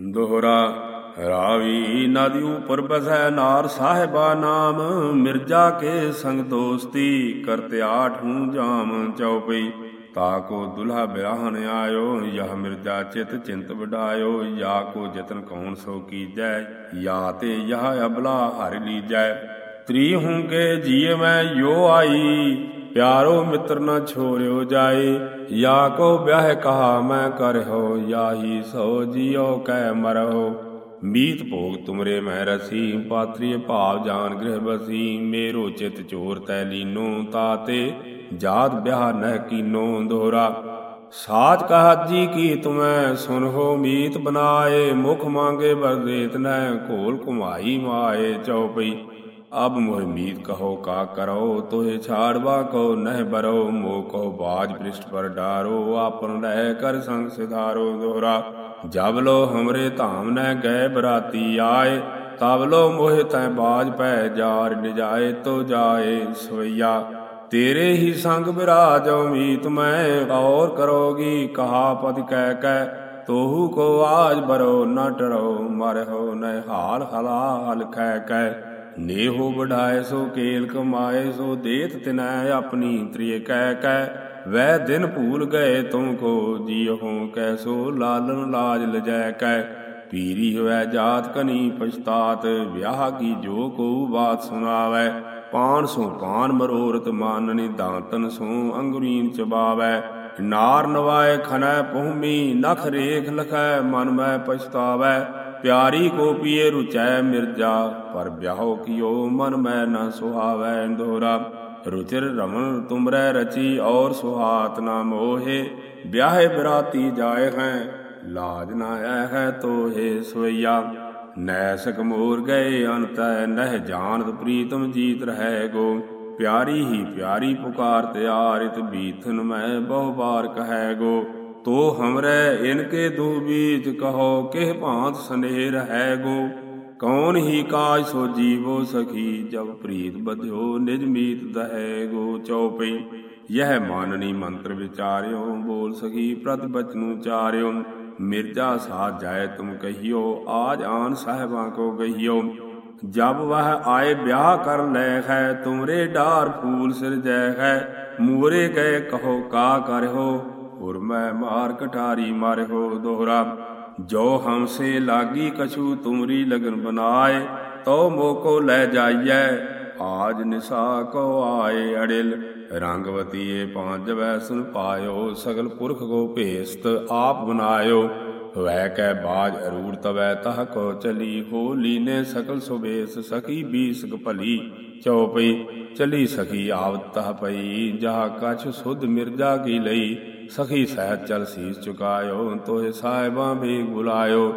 ਦੋਹਰਾ ਰਾਵੀ ਨਦੀ ਉਪਰ ਬਸੈ ਨਾਰ ਸਾਹਿਬਾ ਨਾਮ, ਮਿਰਜਾ ਕੇ ਸੰਗ ਦੋਸਤੀ ਕਰਤੇ ਆਠੂ ਜਾਮ ਚਉਪਈ। ਤਾਕੋ ਦੁਲਹਾ ਬਿਰਾਹਨ ਆਇਓ, ਯਹ ਮਿਰਜਾ ਚਿਤ ਚਿੰਤ ਵਡਾਇਓ, ਯਾ ਕੋ ਜਤਨ ਕੌਣ ਸੋ ਕੀਜੈ, ਯਾ ਤੇ ਯਹ ਅਬਲਾ ਹਰਿ ਲੀਜੈ। ਤ੍ਰੀ ਹੂੰ ਕੇ ਜੀਏ ਮੈਂ ਯੋ ਆਈ ਪਿਆਰੋ ਮਿੱਤਰ ਨਾ ਛੋਰਿਓ ਜਾਏ, ਯਾ ਕੋ ਵਿਆਹ ਕਹਾ ਮੈਂ ਕਰਹੁ ਯਾਹੀ ਸੋ ਜਿਉ ਕਹਿ ਮਰਹੁ ਮੀਤ ਭੋਗ ਤੁਮਰੇ ਮੈਂ ਰਸੀ, ਪਾਤਰੀ ਭਾਵ ਜਾਨ ਗ੍ਰਹਿ ਬਸੀ, ਮੇਰੋ ਚਿਤ ਚੋਰ ਤੈ ਲੀਨੋ, ਤਾਤੇ ਜਾਤ ਵਿਆਹ ਨਹਿ ਕੀਨੋ ਦੋਹਰਾ ਸਾਚ ਕਹਾਜੀ ਕੀ ਤੁਮੈ, ਸੁਨਹੋ ਮੀਤ ਬਨਾਏ, ਮੁਖ ਮੰਗੇ ਬਰਦੇਤ ਨੈ ਘੋਲ ਘੁਮਾਈ ਮਾਏ ਚਉਪਈ। ਅਬ ਮੋਹਿ ਮੀਤ ਕਹੋ ਕਾ ਕਰੋ ਤੋਹਿ ਛਾੜਵਾ ਕੋ ਨਹਿ ਬਰੋ ਮੋ ਕੋ ਬਾਜ ਪ੍ਰਿਸ਼ਟ ਪਰ ਡਾਰੋ ਆਪਨ ਰਹਿ ਕਰ ਸੰਗ ਸਿਧਾਰੋ ਦੋਹਰਾ ਜਬ ਲੋ ਹਮਰੇ ਧਾਮ ਨਹਿ ਗਏ ਬਰਾਤੀ ਆਏ ਤਬ ਲੋ ਮੋਹਿ ਤੈ ਬਾਜ ਪੈ ਜਾਰ ਨਿਜਾਏ ਤੋ ਜਾਏ ਸਵਈਆ ਤੇਰੇ ਹੀ ਸੰਗ ਬਿਰਾਜੋ ਮੀਤ ਮੈਂ ਔਰ ਕਰੋਗੀ ਕਹਾ ਪਦ ਕਹਿ ਕੈ ਤੋਹੂ ਕੋ ਆਜ ਬਰੋ ਨ ਟਰੋ ਮਰਹੁ ਨਹਿ ਹਾਲ ਹਲਾ ਹਲ ਖੈ ਕੈ ਨੇਹੋ ਵਡਾਏ ਸੋ ਕੇਲ ਕਮਾਏ, ਸੋ ਦੇਤ ਤਿਨੈ ਆਪਣੀ ਤ੍ਰਿਏ ਕਹਿ ਕੈ ਵੈ ਦਿਨ ਭੂਲ ਗਏ ਤੁਮ ਕੋ, ਜੀਹੋ ਕੈਸੋ ਲਾਲਨ ਲਾਜ ਲਜੈ ਕੈ ਪੀਰੀ ਹੋਇ ਜਾਤ ਕਨੀ ਪਛਤਾਤ, ਵਿਆਹ ਕੀ ਜੋ ਕੋ ਬਾਤ ਸੁਣਾਵੈ। ਪਾਨ ਸੋ ਪਾਨ ਮਰੋਰਤ ਮਾਨਨੀ ਦਾਂਤਨ ਸੋ ਅੰਗੁਰੀਨ ਚਬਾਵੈ। ਨਾਰ ਨਵਾਏ ਖਨੈ ਪਹੁਮੀ ਨਖ ਰੇਖ ਲਖੈ ਮਨ ਮੈਂ ਪਛਤਾਵੈ। ਪਿਆਰੀ ਕੋ ਪੀਏ ਰੁਚੈ ਮਿਰਜਾ, ਪਰ ਵਿਆਹੋ ਕੀਓ ਮਨ ਮੈਂ ਨਾ ਸੁਹਾਵੈ ਦੋਹਰਾ ਰੁਚਿਰ ਰਮਨ ਤੁਮਰੈ ਰਚੀ ਔਰ ਸੁਹਾਤ ਨਾ ਮੋਹੇ, ਵਿਆਹੇ ਬਰਾਤੀ ਜਾਏ ਹੈ, ਲਾਜ ਨਾ ਆਇ ਹੈ ਤੋਹੇ ਸਵਈਆ ਨੈਸਕ ਮੋਰ ਗਏ ਅੰਤੈ ਨਹਿ ਜਾਣਤ ਪ੍ਰੀਤਮ ਜੀਤ ਰਹਿ ਗੋ। ਪਿਆਰੀ ਹੀ ਪਿਆਰੀ ਪੁਕਾਰ ਤਿਆਰਿਤ ਬੀਥਨ ਮੈਂ ਬਹੁ ਬਾਰ ਕਹੈ ਗੋ। ਤੋ ਹਮਰੈ ਇਨਕੇ ਦੂ ਬੀਜ ਕਹੋ, ਕਿਹ ਭਾਂਤ ਸਨੇਹ ਹੈ ਗੋ। ਕੌਣ ਹੀ ਕਾਜ ਸੋ ਜੀਵੋ ਸਖੀ, ਜਬ ਪ੍ਰੀਤ ਬਧਿਓ ਨਿਜ ਮੀਤ ਦਹੈ ਗੋ। ਚਉਪਈ, ਯਹ ਮਾਨਨੀ ਮੰਤਰ ਵਿਚਾਰਿਓ, ਬੋਲ ਸਖੀ ਪ੍ਰਤ ਬਚਨੂ ਚਾਰਿਓ। ਮਿਰਜਾ ਸਾਥ ਜਾਏ ਤੁਮ ਕਹੀਓ, ਆਜ ਆਨ ਸਾਹਿਬਾਂ ਕੋ ਗਹੀਓ। ਜਬ ਵਹ ਆਏ ਵਿਆਹ ਕਰ ਲੈ ਹੈ ਤੁਮਰੇ ਢਾਰ ਫੂਲ ਸਿਰ ਜੈ ਹੈ ਮੂਰੇ ਗਏ ਕਹੋ ਕਾ ਕਰਿਓ ਉਰ ਮੈਂ ਮਾਰ ਕਟਾਰੀ ਮਾਰਿਓ ਦੋਹਰਾ। ਜੋ ਹਮਸੇ ਲਾਗੀ ਕਛੂ ਤੁਮਰੀ ਲਗਨ ਬਨਾਏ, ਤੋ ਮੋਕੋ ਲੈ ਜਾਈਐ, ਆਜ ਨਿਸਾ ਕੋ ਆਏ ਅੜਿਲ। ਰੰਗਵਤੀਏ ਪਾਂਜ ਵੈ ਸੁਨ ਪਾਇਓ, ਸਗਲ ਪੁਰਖ ਕੋ ਭੇਸਤ ਆਪ ਬਨਾਇਓ। ਵੈ ਕੈ ਬਾਜ ਅਰੂੜ ਤਵੈ, ਤਹ ਕੋ ਚਲੀ ਹੋ ਲੀਨੇ ਸਕਲ ਸੁਬੇਸ ਸਖੀ ਬੀਸਕ ਭਲੀ। ਚਉਪਈ ਚਲੀ ਸਖੀ ਆਵਤ ਤਹ ਪਈ, ਜਹਾ ਕਛ ਸੁਧ ਮਿਰਜਾ ਕੀ ਲਈ। ਸਖੀ ਸਹਿਤ ਚਲ ਸੀਸ ਚੁਕਾਇਓ ਤੋਏ ਸਾਹਿਬਾਂ ਵੀ ਬੁਲਾਇਓ।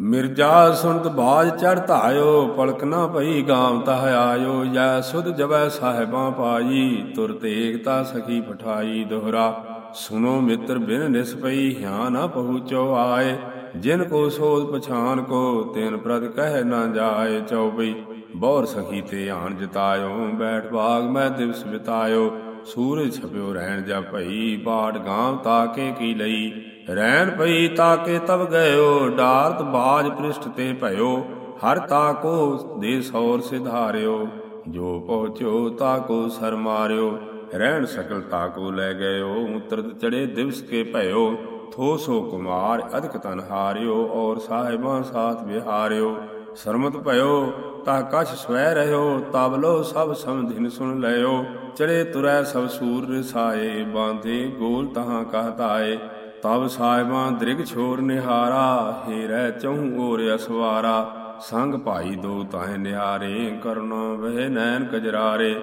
ਮਿਰਜਾ ਸੁਣਤ ਬਾਜ ਚੜ ਧਾਇਓ, ਪਲਕ ਨਾ ਭਈ ਗਾਮ ਤਹ ਆਇਓ। ਜੈ ਸੁਧ ਜਵੈ ਸਾਹਿਬਾਂ ਪਾਈ ਤੁਰਤ ਏਕਤਾ ਸਖੀ ਪਠਾਈ ਦੋਹਰਾ। ਸੁਨੋ ਮਿੱਤਰ ਬਿਨ ਨਿਸਪਈ ਹਿਆ ਨਾ ਪਹੁੰਚੋ ਆਏ। ਜਿਨ ਕੋ ਸੋਧ ਪਛਾਨ ਕੋ, ਤੈਨ ਪ੍ਰਦ ਕਹਿ ਨਾ ਜਾਏ ਚਉਪਈ। ਬੌਰ ਸਖੀ ਤੇ ਆਣ ਜਤਾਇਓ, ਬੈਠ ਬਾਗ ਮੈਂ ਦਿਵਸ ਬਿਤਾਇਓ। ਸੂਰਜ ਛਪਿਓ ਰਹਿਣ ਜਾ ਭਈ, ਬਾੜ ਗਾਂਵ ਤਾਕੇ ਕੀ ਲਈ। ਰਹਿਣ ਪਈ ਤਾਕੇ ਤਬ ਗਇਓ, ਡਾਰਤ ਬਾਜ ਪ੍ਰਿਸ਼ਟ ਤੇ ਭਇਓ। ਹਰ ਤਾਕੋ ਦੇ ਸੌਰ ਸਿਧਾਰਿਓ, ਜੋ ਪਹੁੰਚੋ ਤਾਕੋ ਸਰ ਮਾਰਿਓ। ਰਹਿਣ ਸਕਲ ਤਾਕੋ ਲੈ ਗਇਓ ਉਤਰਤ ਚੜੇ ਦਿਵਸ ਕੇ ਭਇਓ ਥੋਸੋ ਕੁਮਾਰ ਅਧਿਕ ਤਨ ਹਾਰਿਓ, ਔਰ ਸਾਹਿਬਾਂ ਸਾਥ ਵਿਹਾਰਿਓ। ਸਰਮਤ ਭਇਓ, ਤਾ ਕਛ ਸਵੈ ਰਹਿਓ ਤਬ ਲੋ ਸਭ ਸਮਧਿਨ ਸੁਣ ਲਿਓ ਚੜੇ ਤੁਰੈ ਸਭ ਸੂਰ ਰਸਾਏ, ਬਾਂਧੇ ਗੋਲ ਤਹਾਂ ਕਹਤਾਏ ਤਬ ਸਾਹਿਬਾਂ ਦ੍ਰਿਗ ਛੋਰ ਨਿਹਾਰਾ ਹੀਰੈ ਚਹੂ ਔਰ ਅਸਵਾਰਾ। ਸੰਗ ਭਾਈ ਦੋ ਤਾਹੇ ਨਿਹਾਰੇ, ਕਰਨੋ ਵਹਿ ਨੈਣ ਕਜਰਾਰੇ।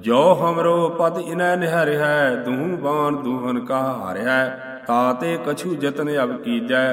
ਜੋ ਹਮਰੋ ਪਦ ਇਨੈ ਨਿਹਰਿਆ ਦੂਹ ਬਾਣ ਦੂਹਨ ਕਾ ਹਾਰਿਆ ਤਾਤੇ ਕਛੂ ਜਤਨ ਅਬ ਕੀਜੈ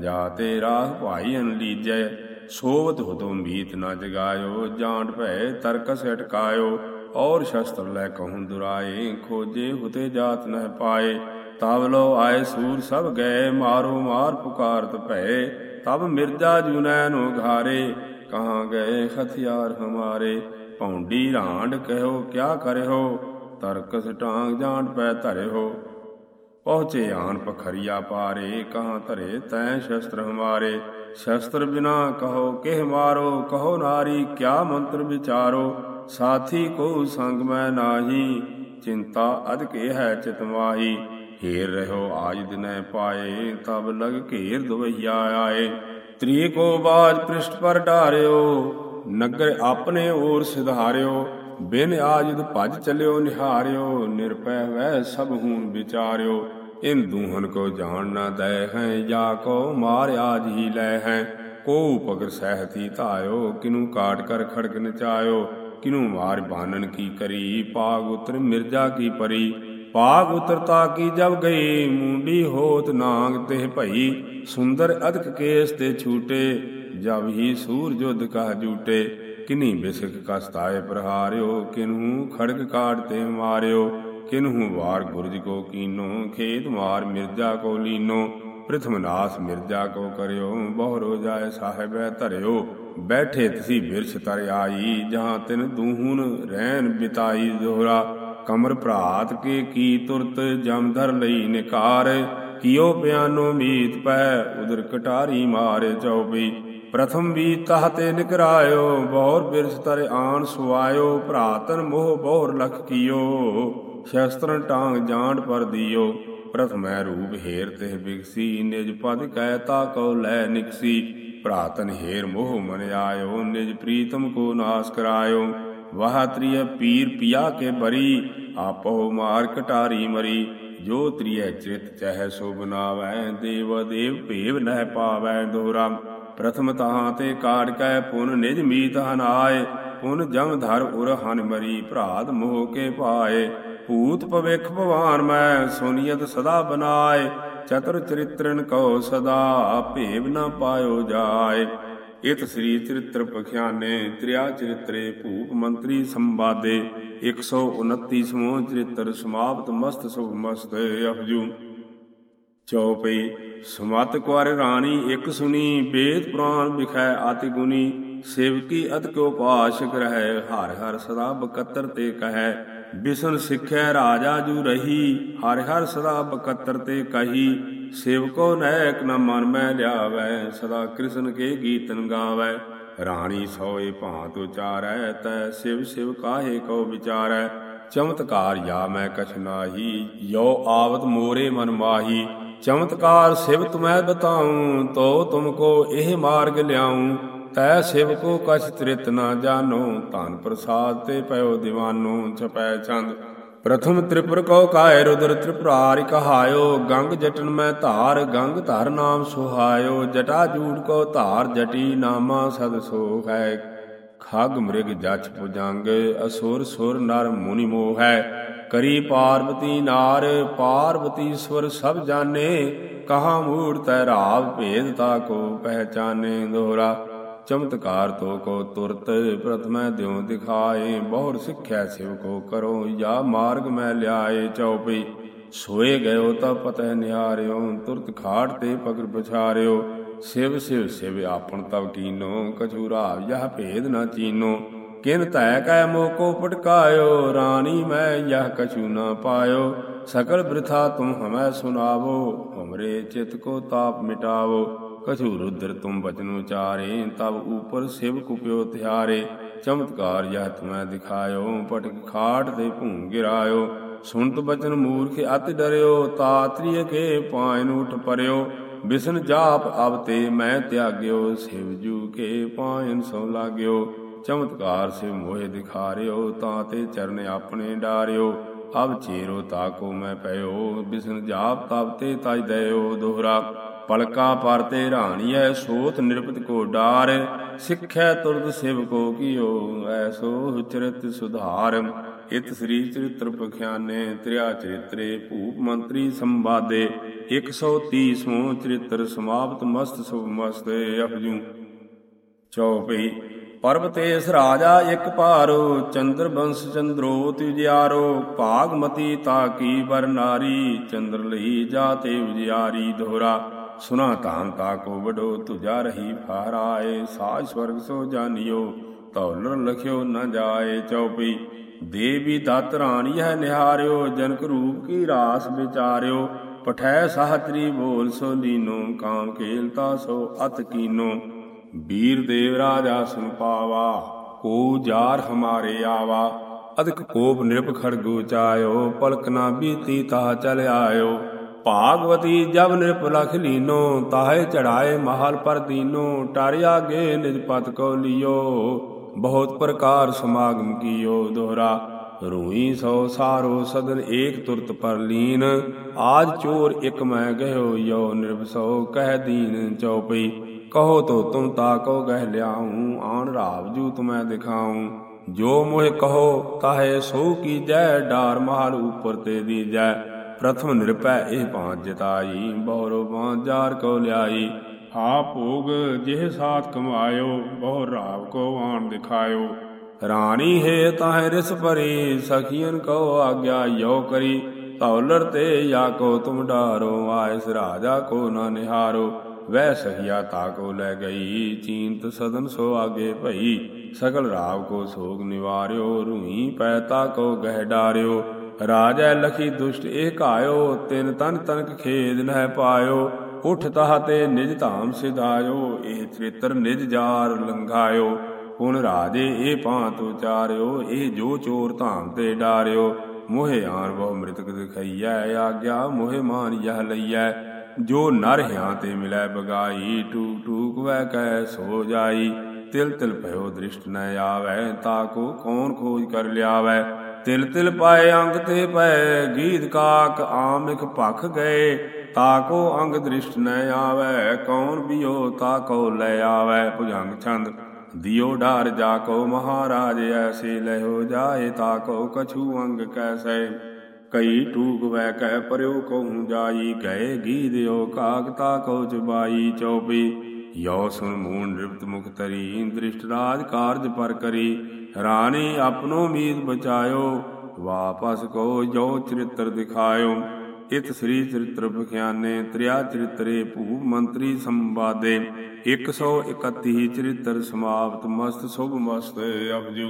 ਜਾਤੇ ਰਾਹ ਭਾਈ ਅਨ ਲੀਜੈ ਸੋਵਤ ਹੁਤੋ ਮੀਤ ਨਾ ਜਗਾਇਓ ਜਾਂਟ ਭੈ ਤਰਕਸ ਅਟਕਾਇਓ ਔਰ ਸ਼ਸਤਰ ਲੈ ਕਹੂੰ ਦੁਰਾਏ, ਖੋਜੇ ਹੁਤੇ ਜਾਤ ਨਹਿ ਪਾਏ ਤਬ ਲੋ ਆਏ ਸੂਰ ਸਭ ਗਏ, ਮਾਰੋ ਮਾਰ ਪੁਕਾਰਤ ਭੈ ਤਬ ਮਿਰਜਾ ਜੁਨੈਨ ਉਘਾਰੇ, ਕਹਾਂ ਗਏ ਹਥਿਆਰ ਹਮਾਰੇ ਪੌਂਡੀ ਰਾਂਡ ਕਹਿਓ, ਕਿਆ ਕਰਿਓ ਤਰਕਸ ਟਾਂਗ ਜਾਣ ਪੈ ਧਰਿਓ ਪਹੁੰਚੇ ਆਨ ਪਖਰੀਆ ਪਾਰੇ, ਕਹਾਂ ਧਰੇ ਤੈ ਸ਼ਸਤਰ ਹਮਾਰੇ। ਸ਼ਸਤਰ ਬਿਨਾ ਕਹੋ ਕਿਹ ਮਾਰੋ, ਕਹੋ ਨਾਰੀ, ਕਿਆ ਮੰਤਰ ਵਿਚਾਰੋ? ਸਾਥੀ ਕੋ ਸੰਗ ਮੈਂ ਨਾਹੀ, ਚਿੰਤਾ ਅਧਿਕ ਹੈ ਚਿਤ ਮਾਹੀ। ਹੀਰ ਰਹਿਓ ਆਜ ਦਿਨੈ ਪਾਏ, ਤਬ ਲਗ ਘੇਰ ਦਵਈਆ ਆਏ। ਤ੍ਰੀ ਕੋ ਬਾਜ ਪ੍ਰਿਸ਼ਟ ਪਰ ਢਾਰਿਓ ਨਗਰ ਆਪਣੇ ਔਰ ਸਿਧਾਰਿਓ, ਬਿਨ ਆਜਿਦ ਭਜ ਚਲਿਓ ਨਿਹਾਰਿਓ, ਨਿਰਪੈ ਵੈ ਸਭ ਹੂਨ ਵਿਚਾਰਿਓ। ਇਨ ਦੂਹਨ ਕੋ ਜਾਣ ਨਾ ਦੈ ਹੈ, ਜਾ ਕੋ ਮਾਰ ਆਜ ਹੀ ਲੈ ਹੈ। ਕੋ ਪਗਰ ਸਹਿਤੀ ਧਾਇਓ, ਕਿਨੂ ਕਾਟ ਕਰ ਖੜਕ ਨਚਾਇਓ। ਕਿਨੂ ਮਾਰ ਬਾਨਨ ਕੀ ਕਰੀ, ਪਾਗ ਉਤਰ ਮਿਰਜਾ ਕੀ ਪਰੀ। ਪਾਗ ਉਤਰਤਾ ਕੀ ਜਬ ਗਈ, ਮੁੰਡੀ ਹੋਤ ਨਾਂਗ ਤੇ ਭਈ। ਸੁੰਦਰ ਅਦਕ ਕੇਸ ਤੇ ਛੂਟੇ ਜਬ ਹੀ ਸੂਰ ਜੁਧ ਕਾ ਜੂਟੇ, ਕਿਨੀ ਬਿਸਕ ਕਸਤਾਏ ਪ੍ਰਹਾਰਿਓ, ਕਿਨਹੂ ਖੜਕ ਕਾਟ ਤੇ ਮਾਰਿਓ, ਕਿਨਹੂ ਵਾਰ ਗੁਰਜ ਕੋ ਕੀਨੋ, ਖੇਤ ਮਾਰ ਮਿਰਜਾ ਕੋ ਲੀਨੋ, ਪ੍ਰਥਮ ਮਿਰਜਾ ਕੋ ਕਰਿਓ ਬਹੁ ਜਾਏ ਸਾਹਿਬੈ ਧਰਿਓ, ਬੈਠੇ ਤਸੀ ਬਿਰਛ ਤਰ ਆਈ, ਜਹਾਂ ਤਿਨ ਦੂਹੂਨ ਰਹਿਨ ਬਿਤਾਈ ਦੋਹਰਾ ਕਮਰ ਭਰਾਤ ਕੇ ਕੀ ਤੁਰਤ ਜਮਧਰ ਲਈ ਨਿਕਾਰ, ਕੀਓ ਪਿਆਨੋ ਮੀਤ ਪੈ, ਉਦਰ ਕਟਾਰੀ ਮਾਰੇ ਚਉਪਈ ਪ੍ਰਥਮ ਵੀ ਤਹ ਤੇ ਨਿਕਰਾਇਓ ਬਹੁਰ ਬਿਰਛ ਤਰ ਆਣ ਸੁਆਇਓ, ਭਰਾਤਨ ਮੋਹ ਬਹੁਰ ਲਖ ਕੀਓ, ਸ਼ਸਤਰਨ ਟਾਂਗ ਜਾਂਡ ਪਰ ਦਿਓ। ਪ੍ਰਥਮੈ ਰੂਪ ਹੇਰ ਤੇ ਬਿਗਸੀ ਨਿਜ ਪਦ ਕਹਿਤਾ ਕਉ ਲੈ ਨਿਕਸੀ। ਭਰਾਤਨ ਹੇਰ ਮੋਹ ਮਨ ਆਇਓ, ਨਿਜ ਪ੍ਰੀਤਮ ਕੋ ਨਾਸ ਕਰਾਇਓ। ਵਾਹ ਤ੍ਰਿਯ ਪੀਰ ਪਿਆ ਕੇ ਬਰੀ, ਆਪੋ ਮਾਰ ਕਟਾਰੀ ਮਰੀ। ਜੋ ਤ੍ਰਿਯ ਚਿਤ ਚਹਿ ਸੋ ਬਨਾਵੈ ਦੇਵ ਦੇਵ ਭੇਵ ਨਹਿ ਪਾਵੈ ਦੋਰਾ। ਪ੍ਰਥਮ ਤਹਾਂ ਤੇ ਕਾੜ ਕੈ ਪੁਨ ਨਿਜ ਮੀਤ ਹਨਾਏ ਪੁਨ ਜਮ ਧਰ ਉਰ ਹਨ ਮਰੀ ਭਰਾਤ ਮੋਹ ਕੇ ਪਾਏ। ਭੂਤ ਭਵਿਖ ਭਵਾਨ ਮੈਂ ਸੁਨੀਅਤ ਸਦਾ ਬਨਾਏ, ਚਤੁਰ ਚਰਿਤਰਨ ਕਉ ਸਦਾ ਭੇਵ ਨਾ ਪਾਇਓ ਜਾਏ। ਇਤ ਸ੍ਰੀ ਚਰਿਤ੍ਰ ਪਖਿਆਨੇ, ਤ੍ਰਿਆ ਚਰਿਤਰੇ ਭੂਪ ਮੰਤਰੀ ਸੰਵਾਦੇ 129 ਸਮੂਹ ਚਰਿਤ੍ਰ ਸਮਾਪਤ ਮਸਤ ਸੁਭ ਮਸਤ ਅਪਜੂ। ਚਉਪਈ, ਸਮਤ ਕੁਾਰ ਰਾਣੀ ਇਕ ਸੁਣੀ ਬੇਦ ਪੁਰਾਨ ਵਿਖੈ ਆਤਿ ਗੁਨੀ ਸੇਵਕੀ ਅਤ ਕਿਉ ਪਾਸ਼ਕ ਰਹਿ, ਹਰ ਹਰ ਸਦਾ ਬਕਤਰ ਤੇ ਕਹੈ, ਬਿਸਨ ਸਿੱਖੈ ਰਾਜਾ ਜੂ ਰਹੀ, ਹਰ ਹਰ ਸਦਾ ਬਕਤਰ ਤੇ ਕਹੀ, ਸੇਵਕੋ ਨੈਕ ਨ ਮਨ ਮੈਂ ਲਿਆਵੈ, ਸਦਾ ਕ੍ਰਿਸ਼ਨ ਕੇ ਗੀਤਨ ਗਾਵੈ, ਰਾਣੀ ਸੋਏ ਭਾਂਤ ਉਚਾਰੈ, ਤੈ ਸਿਵ ਸਿਵ ਕਾਹੇ ਕੋ ਵਿਚਾਰੈ, ਚਮਤਕਾਰ ਯਾ ਮੈਂ ਕਛ ਨਾਹੀ ਯੋ ਆਵਤ ਮੋਰੇ ਮਨ ਮਾਹੀ ਚਮਤਕਾਰ ਸਿਵ ਤੁਮੈ ਬਤਾਉ, ਤੋ ਤੁਮ ਕੋ ਇਹ ਮਾਰਗ ਲਿਆਉ। ਤੈ ਸਿਵ ਕੋ ਕਛ ਤ੍ਰਿਤ ਨਾ ਜਾਨੋ ਧਨ ਪ੍ਰਸਾਦ ਤੇ ਪਇਓ ਦੀਵਾਨੋ ਚਪੈ ਚੰਦ। ਪ੍ਰਥਮ ਤ੍ਰਿਪੁਰ ਕੋ ਕਾਇ, ਰੁਦਰ ਤ੍ਰਿਪੁਰਾਰਿ ਕਹਾਇਓ। ਗੰਗ ਜਟਨ ਮੈਂ ਧਾਰ, ਗੰਗ ਧਰ ਨਾਮ ਸੁਹਾਇਓ। ਜਟਾ ਜੂੜ ਕੋ ਧਾਰ, ਜਟੀ ਨਾਮਾ ਸਦ ਸੋ ਹੈ ਖਗ ਮ੍ਰਿਗ ਜਛ ਪੁਜੰਗ, ਅਸੁਰ ਸੁਰ ਨਰ ਮੁਨੀ ਮੋਹ ਹੈ। ਕਰੀ ਪਾਰਵਤੀ ਨਾਰ ਪਾਰਵਤੀ ਸੁਰ ਸਭ ਜਾਣੇ, ਕਹਾ ਮੂੜ ਤੈ ਰਾਵ ਭੇਦ ਤਾ ਕੋ ਪਹਿਚਾਨੇ। ਦੋਹਰਾ, ਚਮਤਕਾਰ ਤੋ ਕੋ ਤੁਰਤ, ਪ੍ਰਥਮੈ ਦਿਉ ਦਿਖਾਏ ਬਹੁਰ ਸਿੱਖਿਆ ਸਿਵ ਕੋ ਕਰੋ, ਜਾਂ ਮਾਰਗ ਮੈਂ ਲਿਆਏ ਚਉਪਈ। ਸੋਏ ਗਇਓ ਤਾ ਪਤੈ ਨਿਹਾਰਿਓ, ਤੁਰਤ ਖਾੜ ਤੇ ਪਗਰ ਪਛਾਰਿਓ। ਸਿਵ ਸਿਵ ਸਿਵ ਆਪਣ ਤਵ ਕੀਨੋ ਕਛੂ ਰਾਵ ਯਹ ਭੇਦ ਨਾ ਚੀਨੋ। ਕਿਨ ਤੈ ਕੈ ਮੋਕੋ ਪਟਕਾਇਓ ਰਾਣੀ ਮੈਂ ਯਹ ਕਛੂ ਨਾ ਪਾਇਓ। ਸਕਲ ਬ੍ਰਿਥਾ ਤੁਮ ਹਮੈ ਸੁਨਾਵੋ, ਹਮਰੇ ਚਿਤ ਕੋ ਤਾਪ ਮਿਟਾਵੋ। ਕਛੂ ਰੁਦਰ ਤੁਮ ਬਚਨ ਉਚਾਰੇ ਤਬ ਉਪਰ ਸਿਵ ਕੁਪਿਓ ਤਿਹਾਰੇ। ਚਮਤਕਾਰ ਯਹ ਤੁਮੈ ਦਿਖਾਇਓ ਪਟਕ ਖਾਟ ਤੇ ਭੂੰ ਗਿਰਾਇਓ। ਸੁਣਤ ਬਚਨ ਮੂਰਖ ਅਤ ਡਰਿਓ ਤਾਤਰੀਏ ਕੇ ਪਾਇਨ ਉਠ ਪਰਿਓ। ਬਿਸਨ ਜਾਪ ਅਬ ਤੇ ਮੈਂ ਤਿਆਗਿਓ, ਸਿਵ ਜੂ ਕੇ ਪਾਇਨ ਸੋ ਲਾਗਿਓ। ਚਮਤਕਾਰ ਸਿਵ ਮੋਹਿ ਦਿਖਾਰਿਓ, ਤਾਂ ਤੇ ਚਰਨ ਆਪਣੇ ਡਾਰਿਓ। ਅਬ ਚੇਰੋ ਤਾਕੋ ਮੈਂ ਪਇਓ, ਬਿਸਨ ਜਾਪ ਤਬ ਤੇ ਤਜ ਦਇਓ ਦੋਹਰਾ। ਪਲਕਾ ਪਰ ਤੇ ਰਾਣੀਐ, ਸੋਤ ਨਿਰਪਤ ਕੋ ਡਾਰ। ਸਿੱਖੈ ਤੁਰਦ ਸਿਵ ਕੋ ਕੀਓ ਐਸੋ ਚਰਿਤ ਸੁਧਾਰ। ਇਤ ਸ੍ਰੀ ਚਰਿਤ੍ਰ ਪਖਿਆਨੇ, ਤ੍ਰਿਆ ਚਰਿਤਰੇ, ਭੂਪ ਮੰਤਰੀ ਸੰਵਾਦੇ। 130 ਸਮੂਹ ਚਰਿਤ੍ਰ ਸਮਾਪਤ ਮਸਤ ਸੁਭ ਮਸਤ ਅਪਜੂ ਚੌਪਈ ਪਰਬਤੇਸ ਰਾਜਾ ਇਕ ਭਾਰੋ, ਚੰਦਰ ਬੰਸ ਚੰਦਰੋ ਤਿਜਿਆਰੋ ਭਾਗਮਤੀ ਤਾ ਕੀ ਬਰ ਨਾਰੀ, ਚੰਦਰ ਲਈ ਜਾਤੇ ਉਜਿਆਰੀ ਦੋਹਰਾ। ਸੁਨਾ ਧਾਨ ਤਾ ਕੋ ਵਡੋ, ਤੁਜਾ ਰਹੀ ਫਹਰਾਏ ਸਾਜ ਸਵਰਗ ਸੋ ਜਾਣਿਓ ਤੌਲਰ ਲਖਿਓ ਨ ਜਾਏ। ਚਉਪਈ ਦੇਵੀ ਦਤ ਰਾਣੀ ਹੈ ਨਿਹਾਰਿਓ, ਜਨਕ ਰੂਪ ਕੀ ਰਾਸ ਵਿਚਾਰਿਓ। ਪਠੈ ਸਾਹਤਰੀ ਬੋਲ ਸੋ ਲੀਨੋ ਕਾਮ ਕੇਲਤਾ ਸੋ ਅਤ ਕੀਨੋ। ਵੀਰ ਦੇਵ ਰਾਜਾ ਸੁਨ ਪਾਵਾ, ਕੋ ਜਾਰ ਹਮਾਰੇ ਆਵਾ। ਅਦਿਕ ਕੋਪ ਨਿਰਭ ਖੜਗੂ ਚਾਇਓ, ਪਲਕ ਨਾ ਬੀਤੀ ਤਾ ਚਲ ਆਇਓ। ਭਾਗਵਤੀ ਜਬ ਨਿਰਪ ਲਖ ਲੀਨੋ, ਤਾਹੇ ਚੜਾਏ ਮਹਲ ਪਰ ਦੀਨੋ। ਟਾਰਿਆ ਆਗੇ ਨਿਜ ਪਤ ਕੋ ਲਿਓ, ਬਹੁਤ ਪ੍ਰਕਾਰ ਸਮਾਗਮ ਕੀਓ ਦੋਹਰਾ। ਰੂਈ ਸੋ ਸਾਰੋ ਸਦਨ ਏਕ ਤੁਰਤ ਪਰ ਲੀਨ। ਆਜ ਚੋਰ ਇਕ ਮੈਂ ਗਇਓ ਯੋ ਨਿਰਭਸੋ ਕਹਿ ਦੀਨ ਚਉਪਈ ਕਹੋ ਤੋ ਤੁਮ ਤਾ ਕੋ ਗਹਿ ਲਿਆਉ, ਆਣ ਰਾਵ ਜੂ ਤੁਮੈ ਦਿਖਾਉ। ਜੋ ਮੋਹਿ ਕਹੋ, ਤਾਹੇ ਸੋ ਕੀ ਜੈ, ਡਾਰ ਮਹਲ ਉਪਰ ਤੇ ਦੀ ਜੈ ਪ੍ਰਥਮ ਨਿਰਪੈ ਇਹ ਪਾਂਚ ਜਿਤਾਈ, ਬਹੁਰੋ ਪਾਂਚ ਜਾਰ ਕੋ ਲਿਆਈ। ਆ ਭੋਗ ਜਿਹ ਸਾਥ ਕਮਾਇਓ, ਬਹੁ ਰਾਵ ਕੋ ਆਣ ਦਿਖਾਇਓ। ਰਾਣੀ ਹੈ ਤਾਹ ਰਿਸ ਭਰੀ ਸਖੀਨ ਕੋ ਆਗਿਆ ਯੋ ਕਰੀ। ਤੌਲਰ ਤੇ ਯਾ ਕੋ ਤੁਮ ਡਾਰੋ, ਆਇਸ ਰਾਜਾ ਕੋ ਨਾ ਨਿਹਾਰੋ। ਵੈ ਸਖਿਆ ਤਾ ਕੋ ਲੈ ਗਈ, ਚੀਂਤ ਸਦਨ ਸੋ ਆਗੇ ਭਈ। ਸਗਲ ਰਾਵ ਕੋ ਸੋਗ ਨਿਵਾਰਿਓ, ਰੂਹੀ ਪੈਤਾ ਕੋ ਗਹਿ ਡਾਰਿਓ। ਰਾਜੈ ਲਖੀ ਦੁਸ਼ਟ ਇਹ ਘਾਇਓ, ਤਿਨ ਤਨ ਤਨਕ ਖੇਦ ਨਹਿ ਪਾਇਓ। ਉਠ ਤਹ ਤੇ ਨਿਜ ਧਾਮ ਸਿਧਾਇਓ, ਇਹ ਚਰਿਤਰ ਨਿਜ ਜਾਰ ਲੰਘਾਇਓ। ਹੁਣ ਰਾਜੇ, ਇਹ ਭਾਂਤ ਉਚਾਰਿਓ ਇਹ ਜੋ ਚੋਰ ਧਾਮ ਤੇ ਡਾਰਿਓ। ਮੋਹਿ ਆਨ ਬਹੁ ਮ੍ਰਿਤਕ ਦਿਖਈਐ, ਆਗਿਆ ਮੋਹਿ ਮਾਨ ਯਹ ਲਈਐ। ਜੋ ਨਰ ਹਿਆਂ ਤੇ ਮਿਲੈ ਬਗਾਈ, ਟੂਕ ਟੂਕ ਵੈ ਕਹਿ ਸੋ ਜਾਈ। ਤਿਲ ਤਿਲ ਭਇਓ ਦ੍ਰਿਸ਼ਟ ਨ ਆਵੈ ਤਾਕੋ ਕੌਣ ਖੋਜ ਕਰ ਲਿਆਵੈ। ਤਿਲ ਤਿਲ ਪਾਏ ਅੰਗ ਤੇ ਪੈ ਗੀਤ ਕਾਕ ਆਮਿਕ ਭਖ ਗਏ। ਤਾਕੋ ਅੰਗ ਦ੍ਰਿਸ਼ਟ ਨ ਆਵੈ, ਕੌਣ ਬਿਓ ਤਾਕੋ ਲੈ ਆਵੈ। ਭੁਜੰਗ ਛੰਦ ਦਿਓ ਡਾਰ ਜਾ ਕੋ ਮਹਾਰਾਜ, ਐਸੇ ਲਹਿਓ ਜਾਏ ਤਾ ਕੋ ਕਛੂ ਅੰਗ ਕੈਸੈ। ਕਈ ਟੂਕ ਵੈ ਕਹਿ ਪਰਿਓ ਕਹੂੰ ਜਾਈ, ਗਏ ਗੀ ਗੀਦਿਓ ਕਾਗਤਾ ਕੋ ਚੁਬਾਈ ਚਉਪੀ ਯੋ ਸੁਨ ਮੂਨ ਨਿਰਪਤ ਮੁਖ ਤਰੀ ਦ੍ਰਿਸ਼ਟ ਰਾਜ ਕਾਰਜ ਪਰ ਕਰੀ। ਰਾਣੀ ਆਪਣੋ ਮੀਤ ਬਚਾਇਓ, ਵਾਪਸ ਕੋ ਜੋ ਚਰਿਤਰ ਦਿਖਾਇਓ। ਇਤ ਸ੍ਰੀ ਚਰਿਤ੍ਰ ਬਖਿਆਨੇ ਤ੍ਰਿਆ ਚਰਿਤਰੇ ਭੂਪ ਮੰਤਰੀ ਸੰਵਾਦੇ। 131 ਚਰਿਤਰ ਸਮਾਪਤ, ਮਸਤ ਸੁਭ ਮਸਤ ਅਪਜੂ